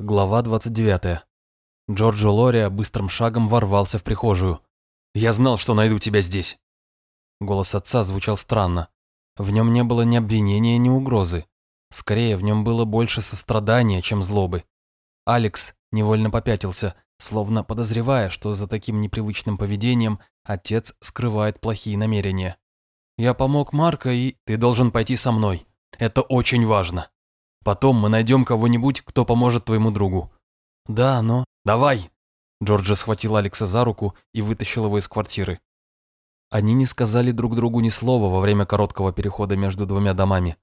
Глава 29. Джорджо Лория быстрым шагом ворвался в прихожую. «Я знал, что найду тебя здесь!» Голос отца звучал странно. В нем не было ни обвинения, ни угрозы. Скорее, в нем было больше сострадания, чем злобы. Алекс невольно попятился, словно подозревая, что за таким непривычным поведением отец скрывает плохие намерения. «Я помог Марко и...» «Ты должен пойти со мной. Это очень важно!» Потом мы найдем кого-нибудь, кто поможет твоему другу». «Да, но...» «Давай!» Джорджа схватил Алекса за руку и вытащил его из квартиры. Они не сказали друг другу ни слова во время короткого перехода между двумя домами.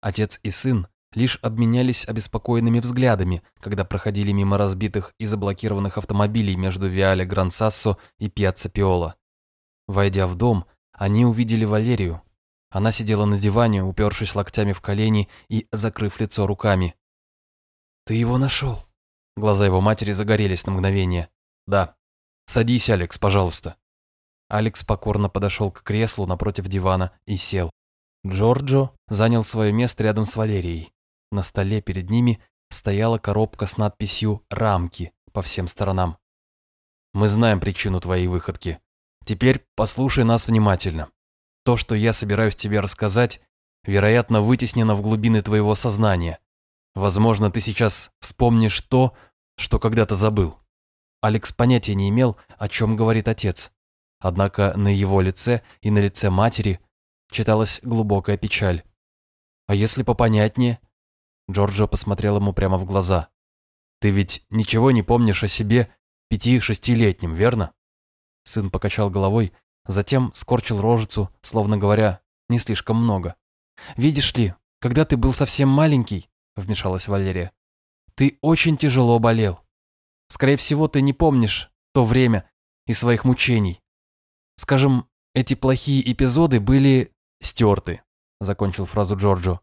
Отец и сын лишь обменялись обеспокоенными взглядами, когда проходили мимо разбитых и заблокированных автомобилей между Виале Грансассо и Пьяцца Пиола. Войдя в дом, они увидели Валерию, она сидела на диване, упершись локтями в колени и закрыв лицо руками. «Ты его нашел?» Глаза его матери загорелись на мгновение. «Да. Садись, Алекс, пожалуйста». Алекс покорно подошел к креслу напротив дивана и сел. Джорджо занял свое место рядом с Валерией. На столе перед ними стояла коробка с надписью «Рамки» по всем сторонам. «Мы знаем причину твоей выходки. Теперь послушай нас внимательно. То, что я собираюсь тебе рассказать, вероятно, вытеснено в глубины твоего сознания. Возможно, ты сейчас вспомнишь то, что когда-то забыл. Алекс понятия не имел, о чем говорит отец. Однако на его лице и на лице матери читалась глубокая печаль. «А если попонятнее?» Джорджо посмотрел ему прямо в глаза. «Ты ведь ничего не помнишь о себе пяти-шестилетнем, верно?» Сын покачал головой Затем скорчил рожицу, словно говоря, не слишком много. «Видишь ли, когда ты был совсем маленький», — вмешалась Валерия, «ты очень тяжело болел. Скорее всего, ты не помнишь то время и своих мучений. Скажем, эти плохие эпизоды были стерты», — закончил фразу Джорджо.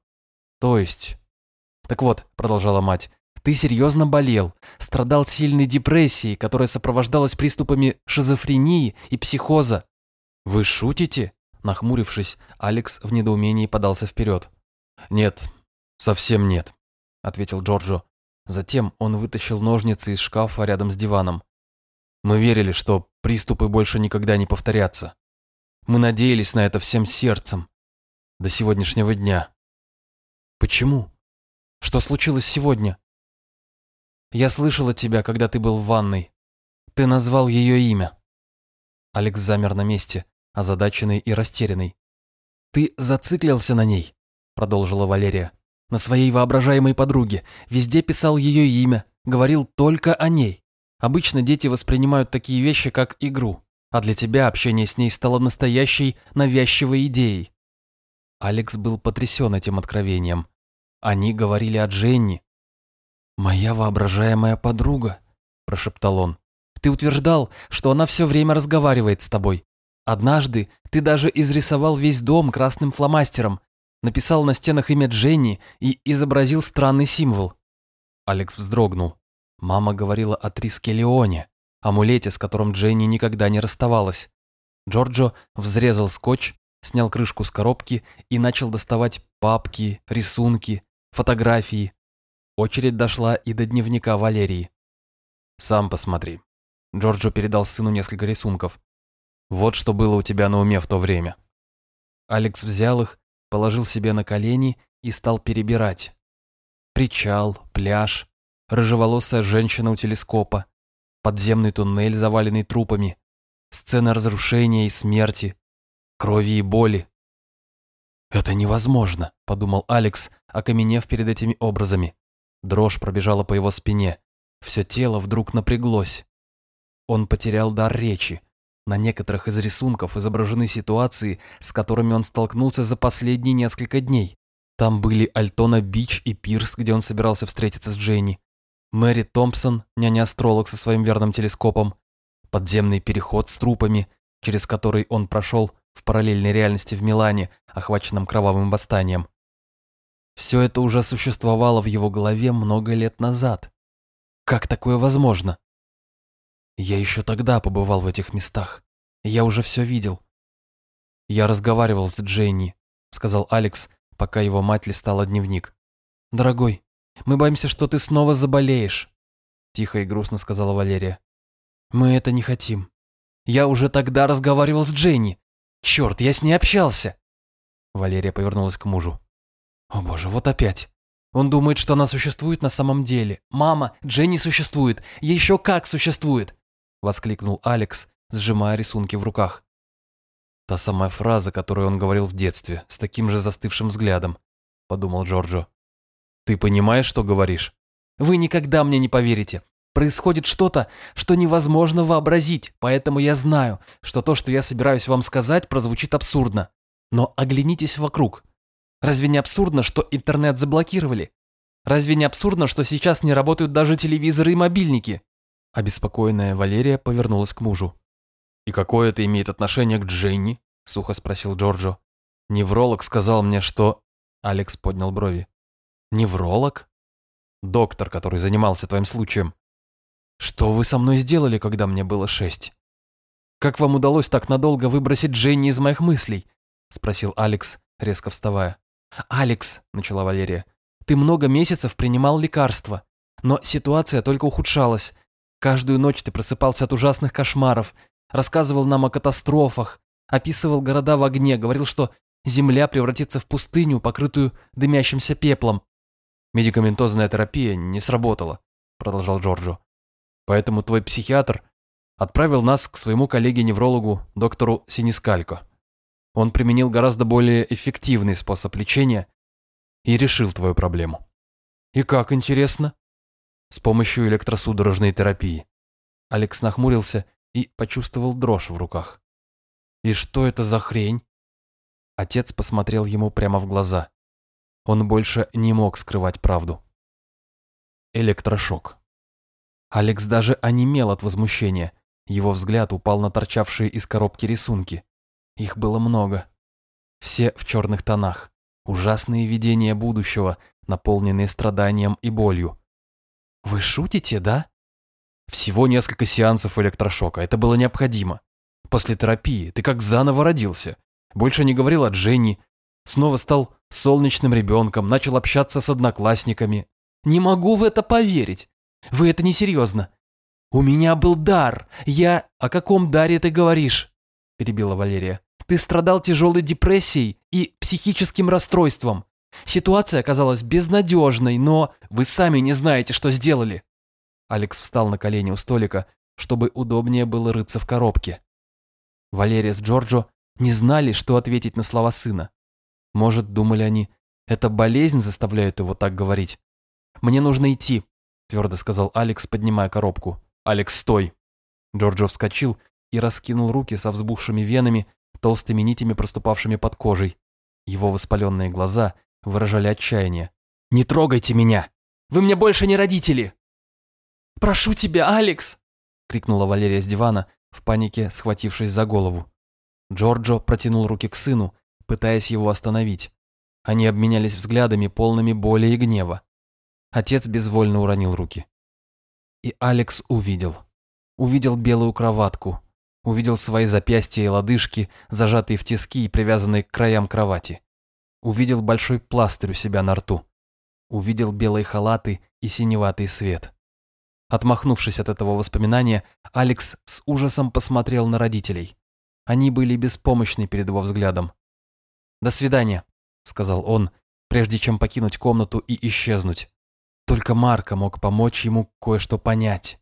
«То есть...» «Так вот», — продолжала мать, ты серьезно болел, страдал сильной депрессией, которая сопровождалась приступами шизофрении и психоза. «Вы шутите?» Нахмурившись, Алекс в недоумении подался вперед. «Нет, совсем нет», — ответил Джорджо. Затем он вытащил ножницы из шкафа рядом с диваном. «Мы верили, что приступы больше никогда не повторятся. Мы надеялись на это всем сердцем. До сегодняшнего дня». «Почему? Что случилось сегодня?» «Я слышала тебя, когда ты был в ванной. Ты назвал ее имя». Алекс замер на месте, озадаченный и растерянный. «Ты зациклился на ней», — продолжила Валерия. «На своей воображаемой подруге. Везде писал ее имя, говорил только о ней. Обычно дети воспринимают такие вещи, как игру, а для тебя общение с ней стало настоящей навязчивой идеей». Алекс был потрясен этим откровением. Они говорили о Дженни. «Моя воображаемая подруга», – прошептал он. «Ты утверждал, что она все время разговаривает с тобой. Однажды ты даже изрисовал весь дом красным фломастером, написал на стенах имя Дженни и изобразил странный символ. Алекс вздрогнул. Мама говорила о Трискелионе, амулете, с которым Дженни никогда не расставалась. Джорджо взрезал скотч, снял крышку с коробки и начал доставать папки, рисунки, фотографии. Очередь дошла и до дневника Валерии. «Сам посмотри». Джорджо передал сыну несколько рисунков. Вот что было у тебя на уме в то время». Алекс взял их, положил себе на колени и стал перебирать. Причал, пляж, рыжеволосая женщина у телескопа, подземный туннель, заваленный трупами, сцена разрушения и смерти, крови и боли. «Это невозможно», — подумал Алекс, окаменев перед этими образами. Дрожь пробежала по его спине. Все тело вдруг напряглось. Он потерял дар речи. На некоторых из рисунков изображены ситуации, с которыми он столкнулся за последние несколько дней. Там были Альтона Бич и Пирс, где он собирался встретиться с Дженни, Мэри Томпсон, няня-астролог со своим верным телескопом, подземный переход с трупами, через который он прошел в параллельной реальности в Милане, охваченном кровавым восстанием. Все это уже существовало в его голове много лет назад. Как такое возможно? Я еще тогда побывал в этих местах. Я уже все видел. Я разговаривал с Дженни, сказал Алекс, пока его мать листала дневник. Дорогой, мы боимся, что ты снова заболеешь. тихо и грустно сказала Валерия. Мы это не хотим. Я уже тогда разговаривал с Дженни. Черт, я с ней общался. Валерия повернулась к мужу. О боже, вот опять. Он думает, что она существует на самом деле. Мама, Дженни существует. Еще как существует. Воскликнул Алекс, сжимая рисунки в руках. Та самая фраза, которую он говорил в детстве, с таким же застывшим взглядом, подумал Джорджо. Ты понимаешь, что говоришь? Вы никогда мне не поверите. Происходит что-то, что невозможно вообразить, поэтому я знаю, что то, что я собираюсь вам сказать, прозвучит абсурдно. Но оглянитесь вокруг. Разве не абсурдно, что интернет заблокировали? Разве не абсурдно, что сейчас не работают даже телевизоры и мобильники? Обеспокоенная Валерия повернулась к мужу. «И какое это имеет отношение к Дженни?» – сухо спросил Джорджо. «Невролог сказал мне, что...» Алекс поднял брови. «Невролог?» «Доктор, который занимался твоим случаем. Что вы со мной сделали, когда мне было шесть? Как вам удалось так надолго выбросить Дженни из моих мыслей? Спросил Алекс, резко вставая. Алекс, начала Валерия, ты много месяцев принимал лекарства, но ситуация только ухудшалась. Каждую ночь ты просыпался от ужасных кошмаров, рассказывал нам о катастрофах, описывал города в огне, говорил, что земля превратится в пустыню, покрытую дымящимся пеплом. Медикаментозная терапия не сработала, продолжал Джорджо. Поэтому твой психиатр отправил нас к своему коллеге-неврологу, доктору Синискалько. Он применил гораздо более эффективный способ лечения и решил твою проблему. И как, интересно? С помощью электросудорожной терапии. Алекс нахмурился и почувствовал дрожь в руках. И что это за хрень? Отец посмотрел ему прямо в глаза. Он больше не мог скрывать правду. Электрошок. Алекс даже онемел от возмущения. Его взгляд упал на торчавшие из коробки рисунки. Их было много. Все в черных тонах. Ужасные видения будущего, наполненные страданием и болью. «Вы шутите, да?» Всего несколько сеансов электрошока. Это было необходимо. После терапии ты как заново родился. Больше не говорил о Дженни. Снова стал солнечным ребенком, начал общаться с одноклассниками. «Не могу в это поверить. Вы это несерьезно. У меня был дар. Я... О каком даре ты говоришь? Перебила Валерия. Ты страдал тяжелой депрессией и психическим расстройством. Ситуация оказалась безнадежной, но вы сами не знаете, что сделали. Алекс встал на колени у столика, чтобы удобнее было рыться в коробке. Валерия с Джорджо не знали, что ответить на слова сына. Может, думали они, эта болезнь заставляет его так говорить. «Мне нужно идти», твердо сказал Алекс, поднимая коробку. «Алекс, стой!» Джорджо вскочил и раскинул руки со взбухшими венами, толстыми нитями проступавшими под кожей. Его воспаленные глаза выражали отчаяние. «Не трогайте меня! Вы мне больше не родители!» «Прошу тебя, Алекс!» — крикнула Валерия с дивана, в панике схватившись за голову. Джорджо протянул руки к сыну, пытаясь его остановить. Они обменялись взглядами, полными боли и гнева. Отец безвольно уронил руки. И Алекс увидел. Увидел белую кроватку. Увидел свои запястья и лодыжки, зажатые в тиски и привязанные к краям кровати. Увидел большой пластырь у себя на рту. Увидел белые халаты и синеватый свет. Отмахнувшись от этого воспоминания, Алекс с ужасом посмотрел на родителей. Они были беспомощны перед его взглядом. «До свидания», — сказал он, прежде чем покинуть комнату и исчезнуть. Только Марко мог помочь ему кое-что понять.